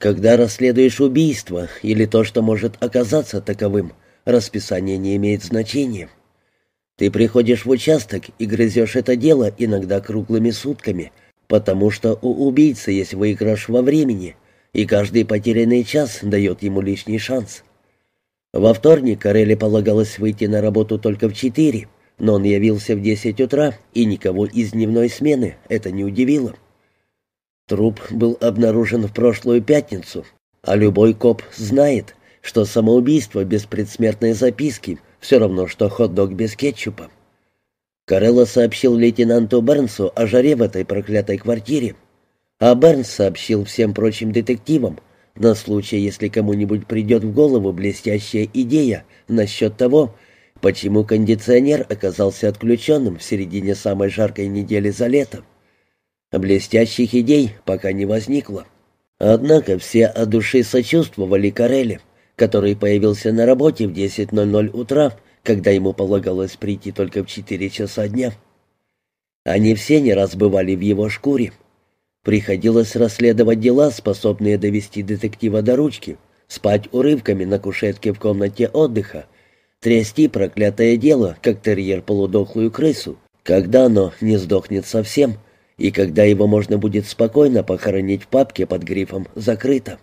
Когда расследуешь убийство или то, что может оказаться таковым, расписание не имеет значения. Ты приходишь в участок и грызешь это дело иногда круглыми сутками, потому что у убийцы есть выигрыш во времени, и каждый потерянный час дает ему лишний шанс. Во вторник Карелли полагалось выйти на работу только в четыре, но он явился в десять утра, и никого из дневной смены это не удивило. Труп был обнаружен в прошлую пятницу, а любой коп знает, что самоубийство без предсмертной записки все равно, что хот-дог без кетчупа. Карелло сообщил лейтенанту Бернсу о жаре в этой проклятой квартире, а Бернс сообщил всем прочим детективам, на случай, если кому-нибудь придет в голову блестящая идея насчет того, почему кондиционер оказался отключенным в середине самой жаркой недели за лето. Блестящих идей пока не возникло. Однако все от души сочувствовали Карелле, который появился на работе в 10.00 утра, когда ему полагалось прийти только в 4 часа дня. Они все не раз бывали в его шкуре, Приходилось расследовать дела, способные довести детектива до ручки, спать урывками на кушетке в комнате отдыха, трясти проклятое дело, как терьер полудохлую крысу, когда оно не сдохнет совсем, и когда его можно будет спокойно похоронить в папке под грифом «Закрыто».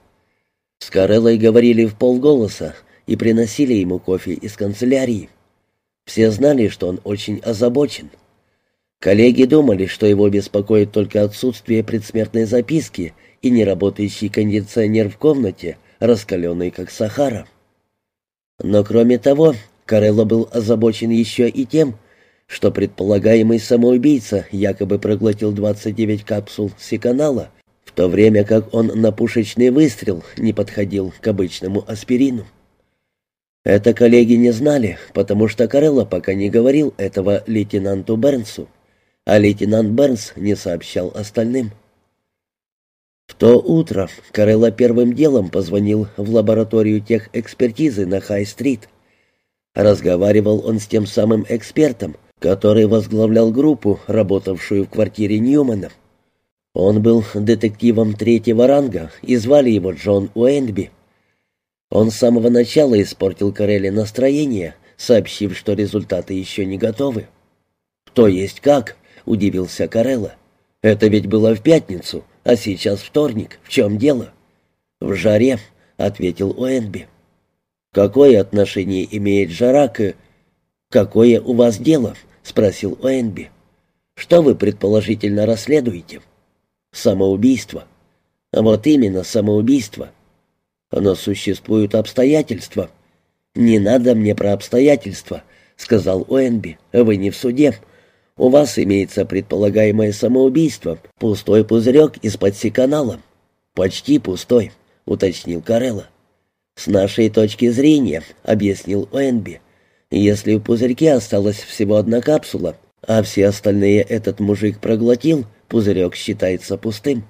С Кареллой говорили в полголоса и приносили ему кофе из канцелярии. Все знали, что он очень озабочен — Коллеги думали, что его беспокоит только отсутствие предсмертной записки и неработающий кондиционер в комнате, раскаленный как Сахара. Но кроме того, Карелло был озабочен еще и тем, что предполагаемый самоубийца якобы проглотил 29 капсул секанала, в то время как он на пушечный выстрел не подходил к обычному аспирину. Это коллеги не знали, потому что Карелло пока не говорил этого лейтенанту Бернсу а лейтенант Бернс не сообщал остальным. В то утро Карелла первым делом позвонил в лабораторию тех экспертизы на Хай-стрит. Разговаривал он с тем самым экспертом, который возглавлял группу, работавшую в квартире Ньюмана. Он был детективом третьего ранга, и звали его Джон Уэйнби. Он с самого начала испортил Карелле настроение, сообщив, что результаты еще не готовы. «То есть как?» удивился Карелла. «Это ведь было в пятницу, а сейчас вторник. В чем дело?» «В жаре», — ответил Уэнби. «Какое отношение имеет жара к...» «Какое у вас дело?» — спросил Уэнби. «Что вы предположительно расследуете?» «Самоубийство». «Вот именно, самоубийство. Но существуют обстоятельства». «Не надо мне про обстоятельства», — сказал Уэнби. «Вы не в суде. У вас имеется предполагаемое самоубийство, пустой пузырек из-под секанала». «Почти пустой», — уточнил Карелла. «С нашей точки зрения», — объяснил Уэнби, — «если в пузырьке осталась всего одна капсула, а все остальные этот мужик проглотил, пузырек считается пустым».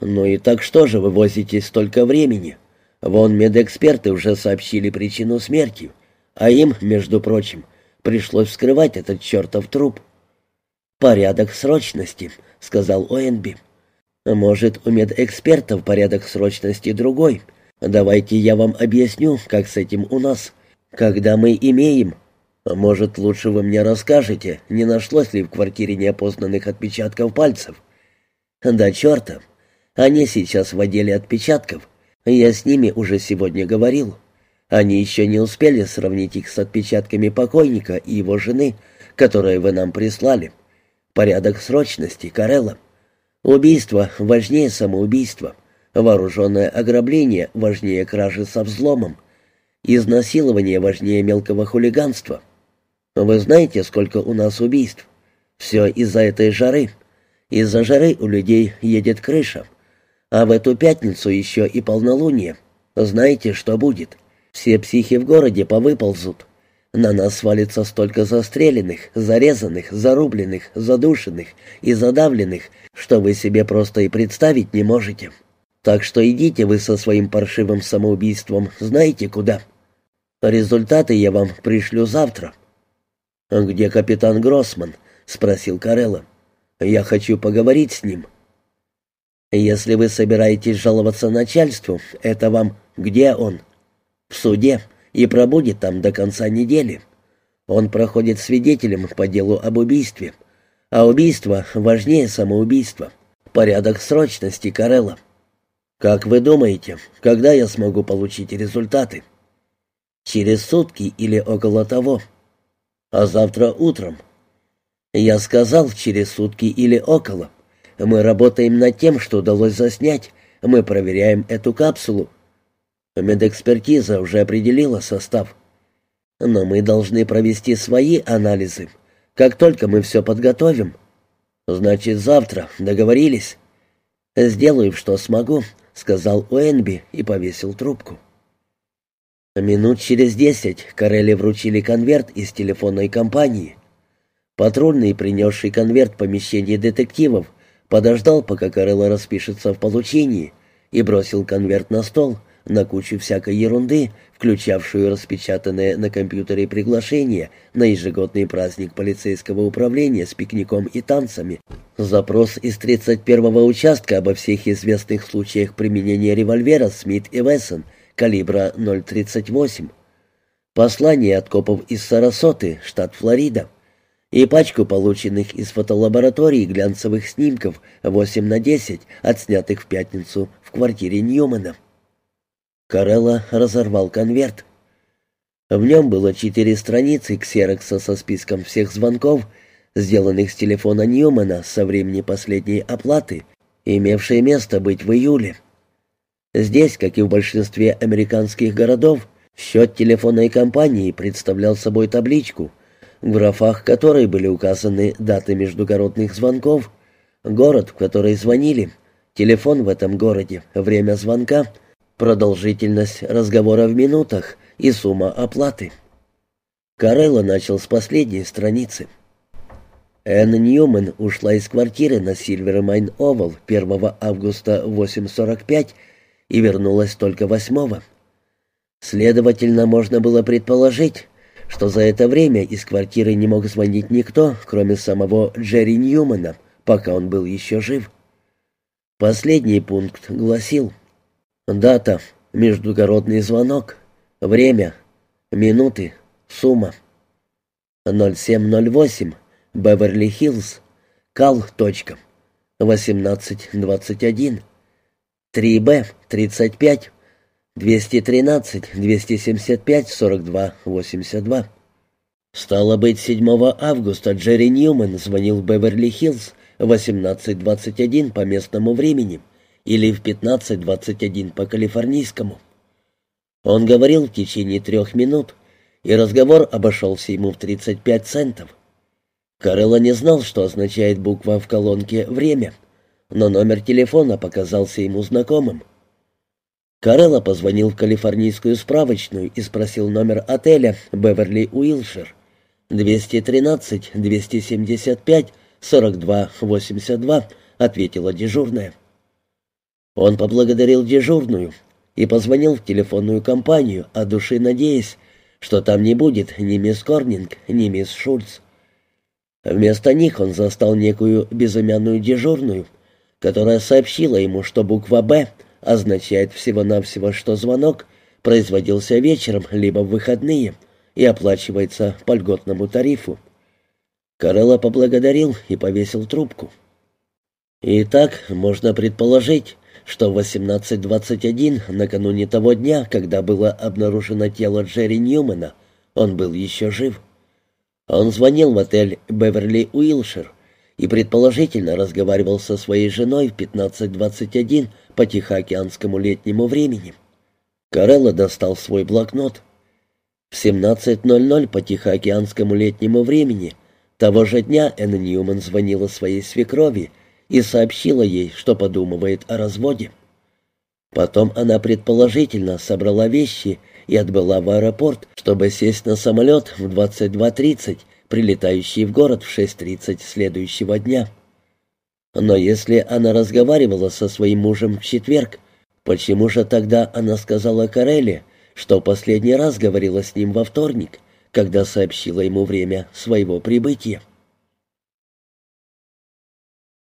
«Ну и так что же вы возите столько времени? Вон медэксперты уже сообщили причину смерти, а им, между прочим, Пришлось вскрывать этот чертов труп. «Порядок срочности», — сказал Оэнби. «Может, у медэкспертов порядок срочности другой. Давайте я вам объясню, как с этим у нас. Когда мы имеем...» «Может, лучше вы мне расскажете, не нашлось ли в квартире неопознанных отпечатков пальцев?» «Да черта! Они сейчас в отделе отпечатков. Я с ними уже сегодня говорил». Они еще не успели сравнить их с отпечатками покойника и его жены, которые вы нам прислали. Порядок срочности, Карелла. Убийство важнее самоубийства. Вооруженное ограбление важнее кражи со взломом. Изнасилование важнее мелкого хулиганства. Вы знаете, сколько у нас убийств? Все из-за этой жары. Из-за жары у людей едет крыша. А в эту пятницу еще и полнолуние. Знаете, что будет? Все психи в городе повыползут. На нас свалится столько застреленных, зарезанных, зарубленных, задушенных и задавленных, что вы себе просто и представить не можете. Так что идите вы со своим паршивым самоубийством, знаете куда. Результаты я вам пришлю завтра». «Где капитан Гроссман?» — спросил Карелла. «Я хочу поговорить с ним». Если вы собираетесь жаловаться начальству, это вам где он? В суде и пробудет там до конца недели. Он проходит свидетелем по делу об убийстве. А убийство важнее самоубийства. Порядок срочности, Карелла. Как вы думаете, когда я смогу получить результаты? Через сутки или около того. А завтра утром. Я сказал, через сутки или около. Мы работаем над тем, что удалось заснять. Мы проверяем эту капсулу. Медэкспертиза уже определила состав. Но мы должны провести свои анализы. Как только мы все подготовим. Значит, завтра. Договорились? Сделаю, что смогу, сказал Уэнби и повесил трубку. Минут через десять Карелли вручили конверт из телефонной компании. Патрульный, принесший конверт в помещение детективов, подождал, пока Карелла распишется в получении, и бросил конверт на стол, на кучу всякой ерунды, включавшую распечатанное на компьютере приглашение на ежегодный праздник полицейского управления с пикником и танцами, запрос из 31-го участка обо всех известных случаях применения револьвера Смит и Вессон калибра 0.38, послание от копов из Сарасоты, штат Флорида, и пачку полученных из фотолаборатории глянцевых снимков 8 на 10, отснятых в пятницу в квартире Ньюмана. Карелла разорвал конверт. В нем было четыре страницы ксерокса со списком всех звонков, сделанных с телефона Ньюмана со времени последней оплаты, имевшей место быть в июле. Здесь, как и в большинстве американских городов, счет телефонной компании представлял собой табличку — в графах которой были указаны даты междугородных звонков, город, в который звонили, телефон в этом городе, время звонка, продолжительность разговора в минутах и сумма оплаты. Карелло начал с последней страницы. Энн Ньюман ушла из квартиры на Сильвермайн Овал 1 августа в 8.45 и вернулась только 8 Следовательно, можно было предположить, что за это время из квартиры не мог звонить никто, кроме самого Джерри Ньюмана, пока он был еще жив. Последний пункт гласил «Дата, междугородный звонок, время, минуты, сумма». 0708, Беверли-Хиллз, Кал. 1821, 3Б, 35, 213, 275, 42, 82. Стало быть, 7 августа Джерри Ньюман звонил в Беверли-Хиллз в 18.21 по местному времени или в 15.21 по калифорнийскому. Он говорил в течение трех минут, и разговор обошелся ему в 35 центов. Карелла не знал, что означает буква в колонке «Время», но номер телефона показался ему знакомым. Карелла позвонил в калифорнийскую справочную и спросил номер отеля «Беверли Уилшир». 213-275-42-82, ответила дежурная. Он поблагодарил дежурную и позвонил в телефонную компанию, от души надеясь, что там не будет ни мисс Корнинг, ни мисс Шульц. Вместо них он застал некую безымянную дежурную, которая сообщила ему, что буква «Б» означает всего-навсего, что звонок производился вечером либо в выходные и оплачивается по льготному тарифу. Карелла поблагодарил и повесил трубку. Итак, можно предположить, что в 18.21, накануне того дня, когда было обнаружено тело Джерри Ньюмана, он был еще жив. Он звонил в отель «Беверли Уилшир», и предположительно разговаривал со своей женой в 15.21 по Тихоокеанскому летнему времени. Карелла достал свой блокнот. В 17.00 по Тихоокеанскому летнему времени того же дня Энн Ньюман звонила своей свекрови и сообщила ей, что подумывает о разводе. Потом она предположительно собрала вещи и отбыла в аэропорт, чтобы сесть на самолет в 22.30 прилетающий в город в 6.30 следующего дня. Но если она разговаривала со своим мужем в четверг, почему же тогда она сказала Карелле, что последний раз говорила с ним во вторник, когда сообщила ему время своего прибытия?